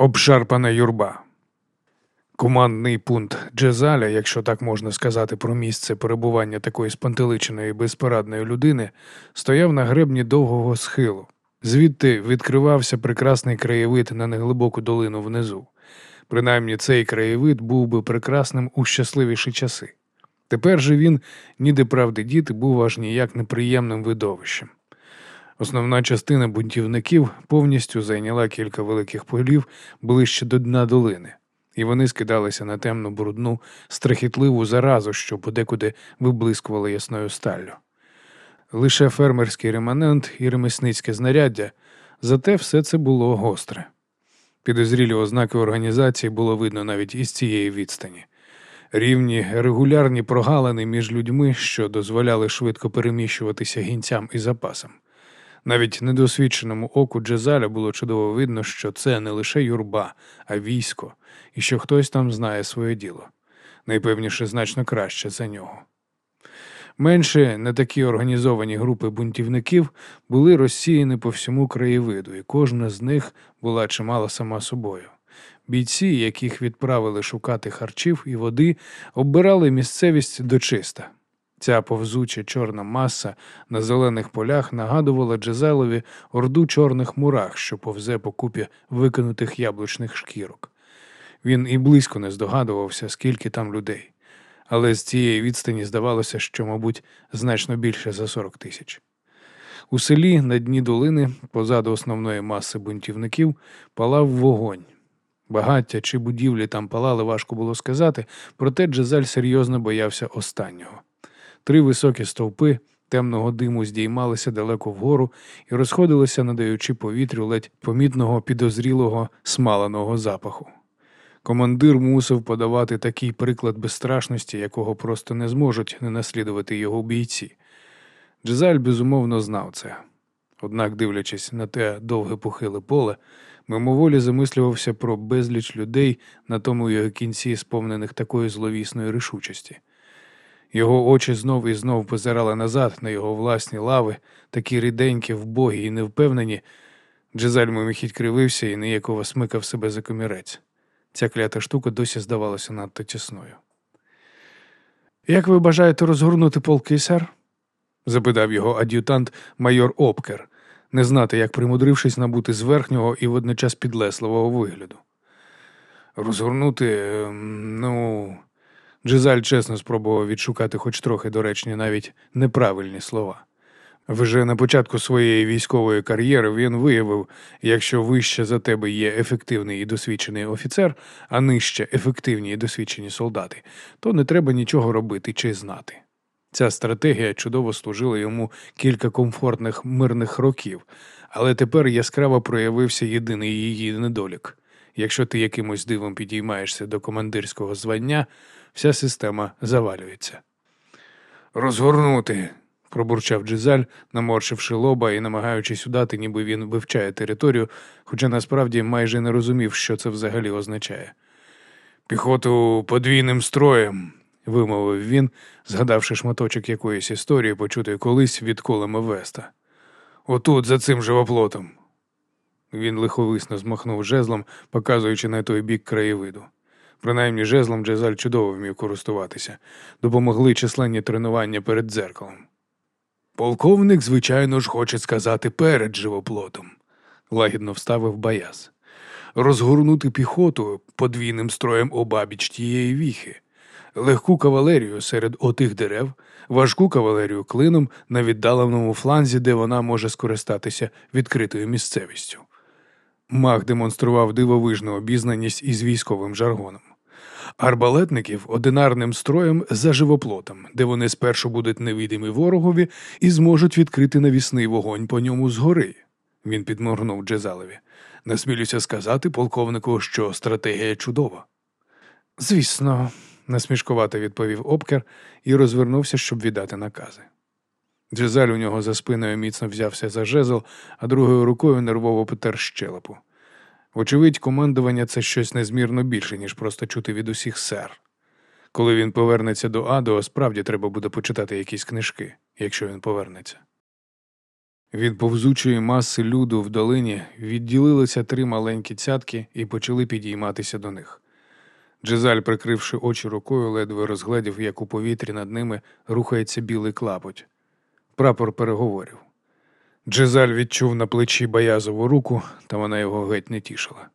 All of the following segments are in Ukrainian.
Обшарпана юрба. Командний пункт Джезаля, якщо так можна сказати про місце перебування такої спантеличеної безпорадної людини, стояв на гребні довгого схилу. Звідти відкривався прекрасний краєвид на неглибоку долину внизу. Принаймні цей краєвид був би прекрасним у щасливіші часи. Тепер же він, ніде правди діти, був аж ніяк неприємним видовищем. Основна частина бунтівників повністю зайняла кілька великих полів ближче до дна долини, і вони скидалися на темну брудну, страхітливу заразу, що подекуди виблискувала ясною сталлю. Лише фермерський реманент і ремесницьке знаряддя, зате все це було гостре. Підозрілі ознаки організації було видно навіть із цієї відстані. Рівні регулярні прогалини між людьми, що дозволяли швидко переміщуватися гінцям і запасам. Навіть недосвідченому оку Джезаля було чудово видно, що це не лише юрба, а військо, і що хтось там знає своє діло. Найпевніше значно краще за нього. Менше не такі організовані групи бунтівників були розсіяні по всьому краєвиду, і кожна з них була чимала сама собою. Бійці, яких відправили шукати харчів і води, оббирали місцевість дочиста. Ця повзуча чорна маса на зелених полях нагадувала Джезелові орду чорних мурах, що повзе по купі викинутих яблучних шкірок. Він і близько не здогадувався, скільки там людей, але з цієї відстані здавалося, що, мабуть, значно більше за 40 тисяч. У селі на дні долини, позаду основної маси бунтівників, палав вогонь. Багаття чи будівлі там палали, важко було сказати, проте Джезаль серйозно боявся останнього. Три високі стовпи темного диму здіймалися далеко вгору і розходилися, надаючи повітрю ледь помітного підозрілого смаленого запаху. Командир мусив подавати такий приклад безстрашності, якого просто не зможуть не наслідувати його бійці. Джезаль безумовно знав це. Однак, дивлячись на те довге похиле поле, мимоволі замислювався про безліч людей на тому його кінці, сповнених такої зловісної рішучості. Його очі знов і знов позирали назад на його власні лави, такі ріденькі, вбогі і невпевнені. Джезаль мимохідь кривився і ніяково смикав себе за комірець. Ця клята штука досі здавалася надто тісною. Як ви бажаєте розгорнути полки, сер? запитав його ад'ютант майор Опкер, не знати, як примудрившись набути з верхнього і водночас підлесливого вигляду. Розгорнути, ем, ну. Джизаль чесно спробував відшукати хоч трохи доречні, навіть неправильні слова. Вже на початку своєї військової кар'єри він виявив, якщо вище за тебе є ефективний і досвідчений офіцер, а нижче ефективні і досвідчені солдати, то не треба нічого робити чи знати. Ця стратегія чудово служила йому кілька комфортних мирних років, але тепер яскраво проявився єдиний її недолік. Якщо ти якимось дивом підіймаєшся до командирського звання, вся система завалюється. Розгорнути, пробурчав Джизаль, наморшивши лоба і намагаючись удати, ніби він вивчає територію, хоча насправді майже не розумів, що це взагалі означає. Піхоту подвійним строєм, вимовив він, згадавши шматочок якоїсь історії, почутої колись від Колема Веста. Отут, за цим живоплотом. Він лиховисно змахнув жезлом, показуючи на той бік краєвиду. Принаймні жезлом Джезаль чудово вмів користуватися, допомогли численні тренування перед дзеркалом. Полковник, звичайно ж, хоче сказати перед живоплотом, лагідно вставив Баяз. Розгорнути піхоту подвійним строєм обабіч тієї віхи, легку кавалерію серед отих дерев, важку кавалерію клином на віддаленому фланзі, де вона може скористатися відкритою місцевістю. Маг демонстрував дивовижну обізнаність із військовим жаргоном. Арбалетників одинарним строєм за живоплотом, де вони спершу будуть невидимі ворогові і зможуть відкрити навісний вогонь по ньому згори. Він підморгнув Джезалеві. Насмілюся сказати полковнику, що стратегія чудова. Звісно, насмішкувато відповів Обкер і розвернувся, щоб віддати накази. Джезаль у нього за спиною міцно взявся за жезл, а другою рукою нервово потер щелепу. Вочевидь, командування це щось незмірно більше, ніж просто чути від усіх сер. Коли він повернеться до Адо, справді треба буде почитати якісь книжки, якщо він повернеться. Від повзучої маси люду в долині відділилися три маленькі цятки і почали підійматися до них. Джезаль, прикривши очі рукою, ледве розгледів, як у повітрі над ними рухається білий клапоть. Прапор переговорів. Джезаль відчув на плечі боязову руку, та вона його геть не тішила.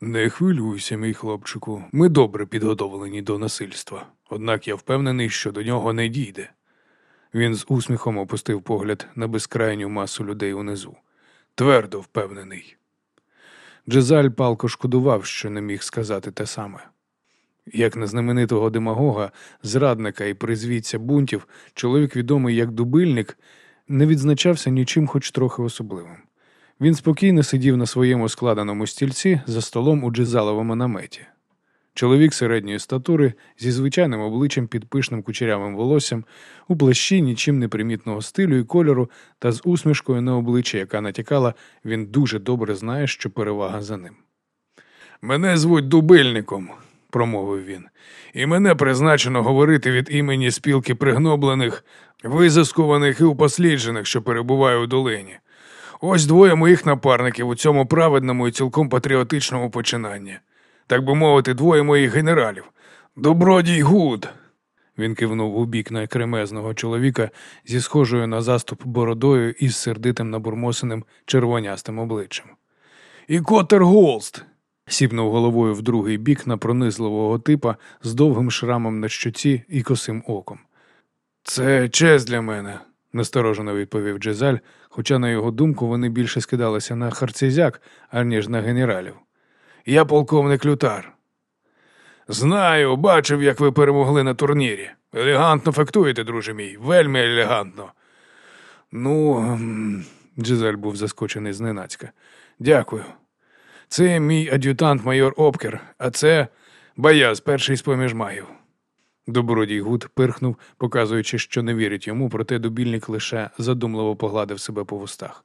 Не хвилюйся, мій хлопчику, ми добре підготовлені до насильства, однак я впевнений, що до нього не дійде. Він з усміхом опустив погляд на безкрайню масу людей унизу. Твердо впевнений. Джезаль палко шкодував, що не міг сказати те саме. Як на знаменитого демагога, зрадника і призвідця бунтів, чоловік відомий як дубильник, не відзначався нічим хоч трохи особливим. Він спокійно сидів на своєму складеному стільці за столом у джезаловому наметі. Чоловік середньої статури зі звичайним обличчям під пишним кучерявим волоссям, у плащі нічим не примітного стилю і кольору та з усмішкою на обличчя, яка натякала, він дуже добре знає, що перевага за ним. Мене звуть Дубильником, промовив він, і мене призначено говорити від імені спілки пригноблених, визискуваних і упосліджених, що перебуває у долині. Ось двоє моїх напарників у цьому праведному і цілком патріотичному починанні. Так би мовити, двоє моїх генералів. Добродій Гуд. Він кивнув у бік найкремезного чоловіка зі схожою на заступ бородою і з сердитим набурмосеним червонястим обличчям. І Котер Голст. Сіпнув головою в другий бік на пронизливого типа з довгим шрамом на щоці і косим оком. Це честь для мене, насторожено відповів Джезаль, хоча, на його думку, вони більше скидалися на харцизяк, аніж на генералів. Я полковник Лютар. Знаю, бачив, як ви перемогли на турнірі. Елегантно фактуєте, друже мій, вельми елегантно. Ну, Джезаль був заскочений зненацька. Дякую. Це мій ад'ютант майор Обкер, а це Баяз, перший з поміж магів. Добродій Гуд пирхнув, показуючи, що не вірить йому, проте дубільник лише задумливо погладив себе по вустах.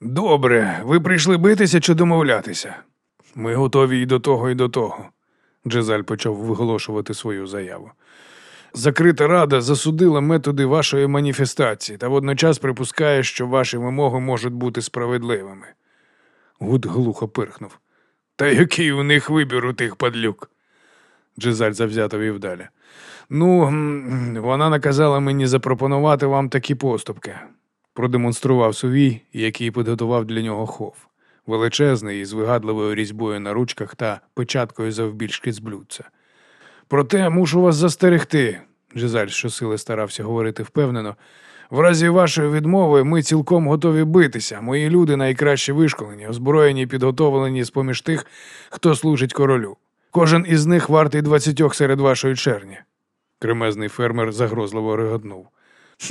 Добре, ви прийшли битися чи домовлятися? Ми готові і до того, і до того. Джезаль почав виголошувати свою заяву. Закрита рада засудила методи вашої маніфестації та водночас припускає, що ваші вимоги можуть бути справедливими. Гуд глухо пирхнув. Та який у них вибір у тих падлюк? Джезаль завзято вів далі. Ну, вона наказала мені запропонувати вам такі поступки. Продемонстрував сувій, який підготував для нього хов, величезний із вигадливою різьбою на ручках та печаткою завбільшки з блюдця. Проте мушу вас застерегти, Джезаль щосили старався говорити впевнено. В разі вашої відмови ми цілком готові битися. Мої люди найкраще вишколені, озброєні і підготовлені з поміж тих, хто служить королю. Кожен із них вартий двадцятьох серед вашої черні. Кремезний фермер загрозливо реготнув.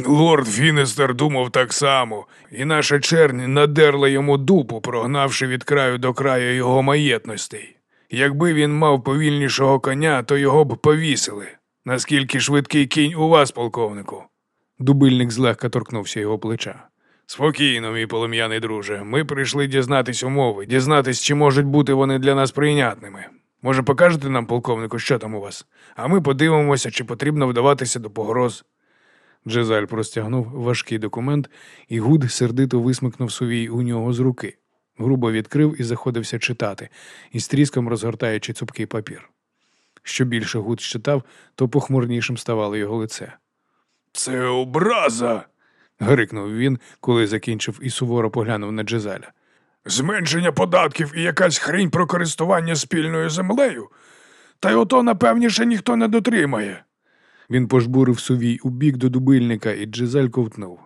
Лорд Фінестер думав так само, і наша чернь надерла йому дупу, прогнавши від краю до краю його маєтностей. Якби він мав повільнішого коня, то його б повісили. Наскільки швидкий кінь у вас, полковнику? Дубильник злегка торкнувся його плеча. Спокійно, мій полум'яний друже. Ми прийшли дізнатись умови, дізнатись, чи можуть бути вони для нас прийнятними. Може, покажете нам, полковнику, що там у вас, а ми подивимося, чи потрібно вдаватися до погроз. Джезаль простягнув важкий документ, і Гуд сердито висмикнув сувій у нього з руки, грубо відкрив і заходився читати, із тріском розгортаючи цупкий папір. Що більше Гуд читав, то похмурнішим ставало його лице. Це образа. грикнув він, коли закінчив і суворо поглянув на Джезаля. Зменшення податків і якась хрінь про користування спільною землею. Та й ото, напевніше, ніхто не дотримає. Він пожбурив сувій у бік до дубильника, і Джезаль ковтнув.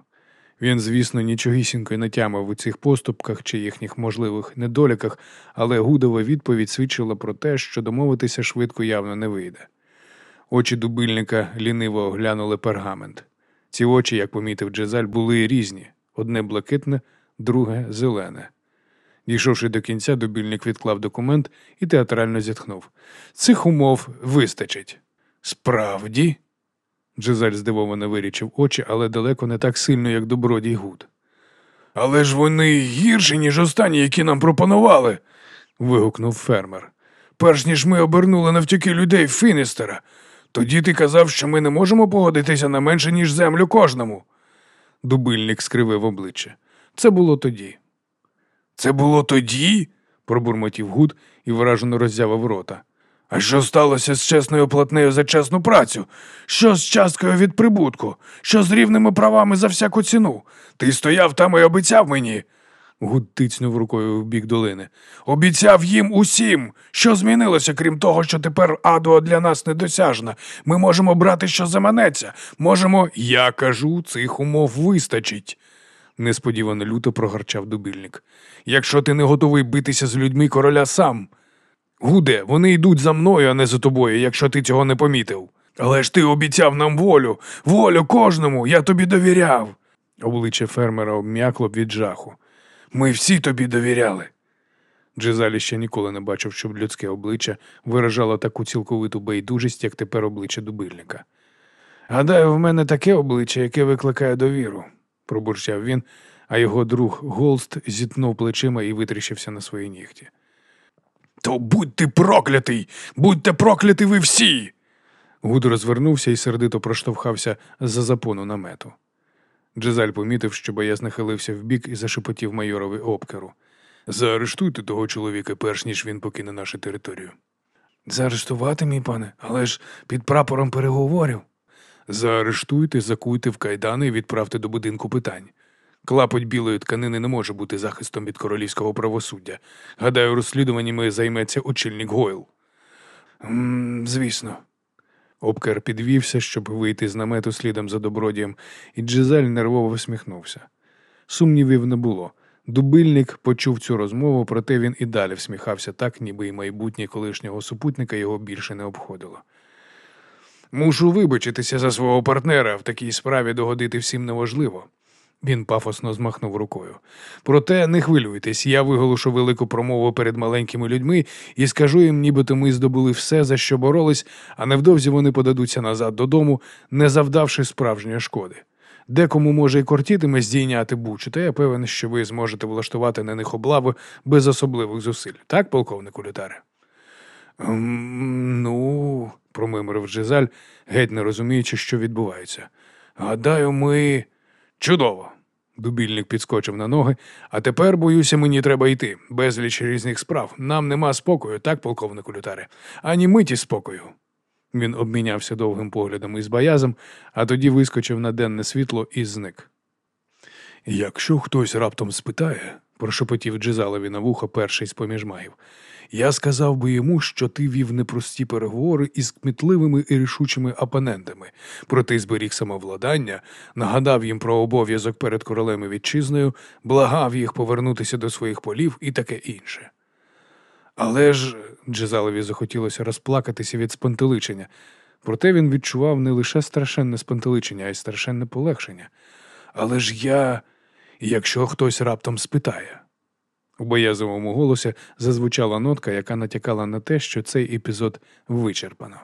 Він, звісно, нічогісінько не тямив у цих поступках чи їхніх можливих недоліках, але Гудова відповідь свідчила про те, що домовитися швидко явно не вийде. Очі дубильника ліниво оглянули пергамент. Ці очі, як помітив Джезаль, були різні одне блакитне, друге зелене. Дійшовши до кінця, дубільник відклав документ і театрально зітхнув. Цих умов вистачить. Справді? Джезаль здивовано вирічив очі, але далеко не так сильно, як добродій Гуд. Але ж вони гірші, ніж останні, які нам пропонували. вигукнув фермер. Перш ніж ми обернули навтюки людей Фіністера, тоді ти казав, що ми не можемо погодитися на менше, ніж землю кожному. Дубильник скривив обличчя. Це було тоді. Це було тоді? пробурмотів Гуд і вражено роззявив рота. А що сталося з чесною платнею за чесну працю? Що з часткою від прибутку? Що з рівними правами за всяку ціну? Ти стояв там і обіцяв мені. Гуд тицнув рукою в бік долини. Обіцяв їм усім. Що змінилося, крім того, що тепер адуа для нас недосяжна. Ми можемо брати, що заманеться. Можемо. Я кажу, цих умов вистачить. Несподівано люто прогарчав дубильник. Якщо ти не готовий битися з людьми короля сам. Гуде, вони йдуть за мною, а не за тобою, якщо ти цього не помітив. Але ж ти обіцяв нам волю, волю кожному, я тобі довіряв. Обличчя фермера обм'якло від жаху. Ми всі тобі довіряли. Джезалі ще ніколи не бачив, щоб людське обличчя виражало таку цілковиту байдужість, як тепер обличчя дубильника. Гадаю, в мене таке обличчя, яке викликає довіру, пробурчав він, а його друг Голст зітнув плечима і витріщився на свої нігті. То будь ти проклятий! Будьте прокляті ви всі. Гуд розвернувся і сердито проштовхався за запону намету. Джезаль помітив, що бояз нахилився вбік і зашепотів майорові обкеру. Заарештуйте того чоловіка, перш ніж він покине нашу територію. Заарештувати, мій пане, але ж під прапором переговорів. Заарештуйте, закуйте в кайдани і відправте до будинку питань. Клапоть білої тканини не може бути захистом від королівського правосуддя. Гадаю, розслідуваннями займеться очільник Гойл. «М, Звісно. Обкер підвівся, щоб вийти з намету слідом за добродієм, і Джизель нервово всміхнувся. Сумнівів не було. Дубильник почув цю розмову, проте він і далі всміхався так, ніби й майбутнє колишнього супутника його більше не обходило. Мушу вибачитися за свого партнера, в такій справі догодити всім неважливо. Він пафосно змахнув рукою. Проте не хвилюйтесь, я виголошу велику промову перед маленькими людьми і скажу їм, нібито ми здобули все, за що боролись, а невдовзі вони подадуться назад додому, не завдавши справжньої шкоди. Декому може й кортітиме здійняти бучу, та я певен, що ви зможете влаштувати на них облаву без особливих зусиль. Так, полковнику Лютаре? Ну, промимрив Джезаль, геть не розуміючи, що відбувається. Гадаю, ми. Чудово. Дубільник підскочив на ноги. А тепер, боюся, мені треба йти. Безліч різних справ. Нам нема спокою, так, полковнику Лютаре? Ані миті спокою. Він обмінявся довгим поглядом із боязом, а тоді вискочив на денне світло і зник. Якщо хтось раптом спитає, прошепотів Джизалові на вухо перший з поміж магів, я сказав би йому, що ти вів непрості переговори із кмітливими і рішучими опонентами, проте зберіг самовладання, нагадав їм про обов'язок перед королем і вітчизною, благав їх повернутися до своїх полів і таке інше. Але ж Джезалові захотілося розплакатися від спантеличення, проте він відчував не лише страшенне спантеличення, а й страшенне полегшення. Але ж я, якщо хтось раптом спитає. У боязовому голосі зазвучала нотка, яка натякала на те, що цей епізод вичерпано.